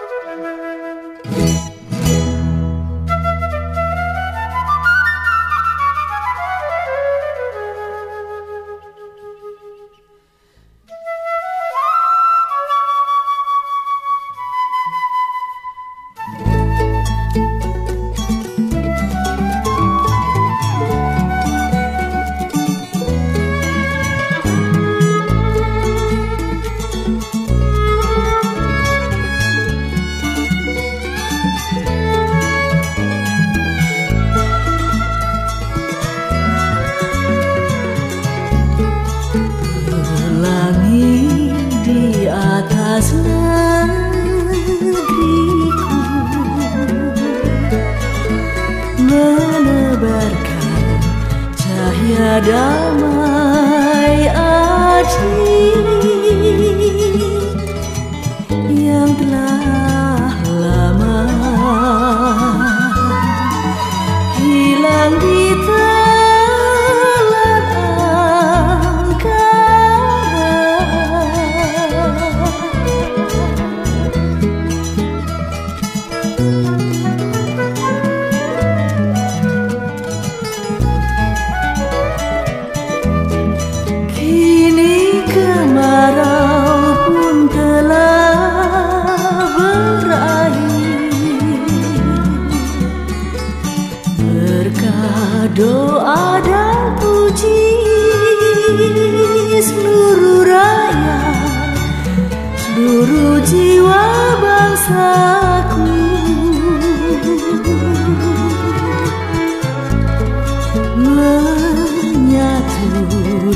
Música 야.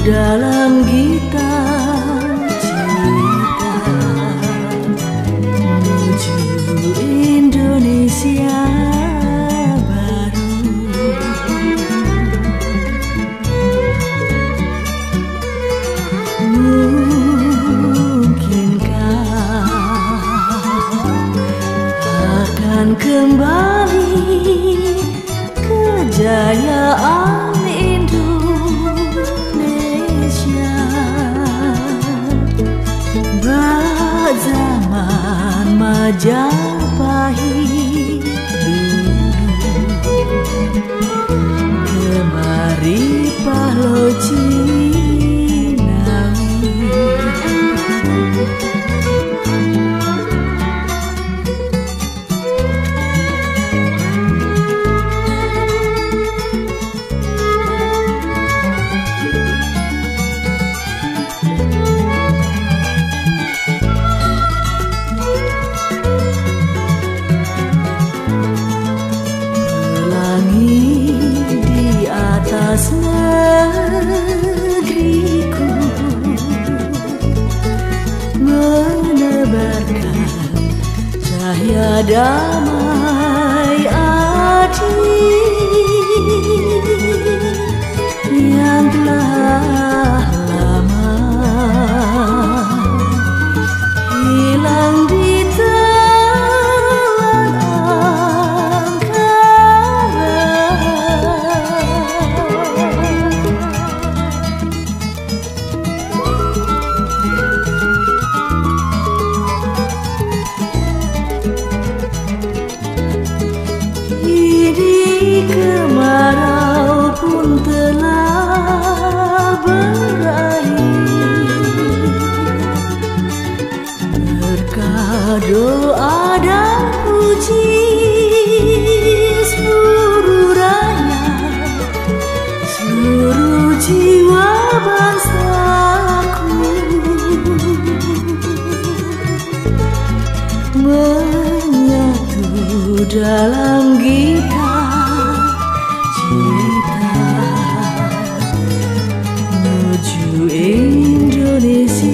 dalam gitar. Fajar pahit dulu Kemari pahlawan. padamu menyatu dalam kita cinta menuju Indonesia.